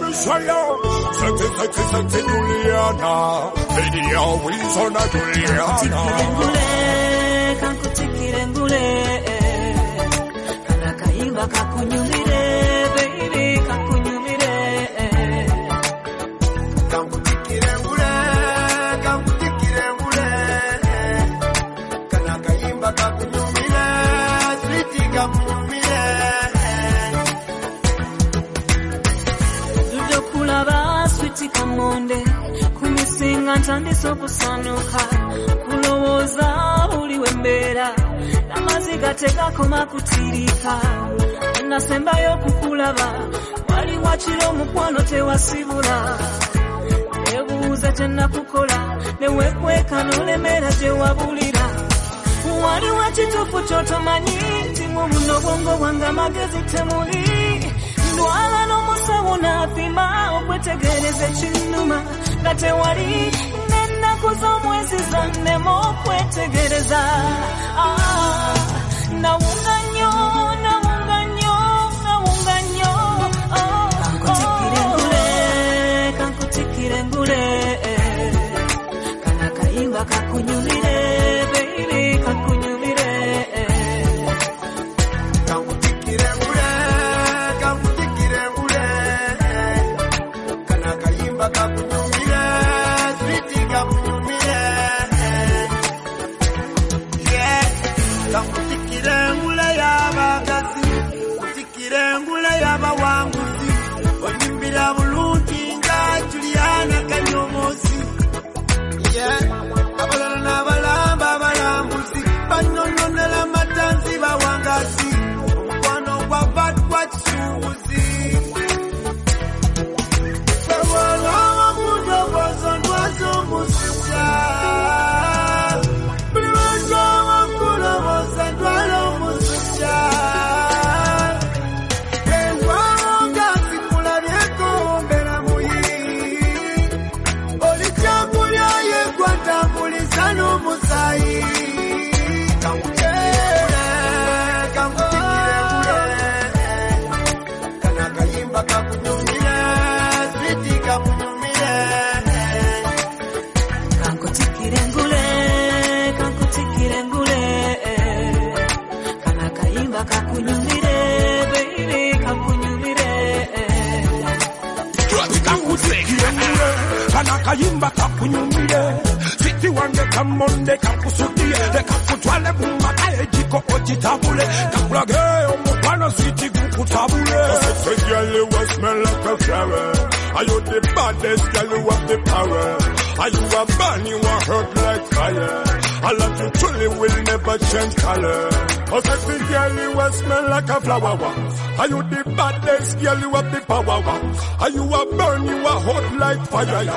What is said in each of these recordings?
mishayo Sexy, sexy, sexy Juliana Baby, always on a Juliana. Baby Kamutikire switi kamonde kumisinga ntandise okusanuka kulowooza buli wembeera n'amaziga tegakoma kutirika. Nasembayo okukulaba wali wakiro omukwano tewasibula. Nebuuza kyenakukola newekweka n'olemera gye wabulira waliwo ekituufu kyotomanyi. Nti mu buno bwongo bwange amagezi temuli ndwala n'omusawo n'apima okwetegereza ekinnuma nga tewali n'ennaku z'omwezi zannema okwetegereza. Ah, nawunga nnyo nawunga nnyo nawunga nnyo kankutikire ngule kankutikire ngule kana kayimba kakunyumire. Siti wange kamonde kakusudie. Lekakutwale mumbaka ejiko okitabule kakulage omukwano siti gukutabule Are you the baddest girl, you have the power. Are you a burn, you a hurt like fire. I love you truly will never change color Oh sexy girl, you a smell like a flower. Are you the baddest girl, you have the power. Are you a burn, you a hot like fire.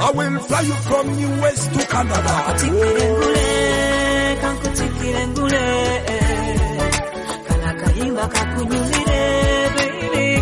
I will fly you from US to Canada Tikire ngule kankutikire ngule kana baby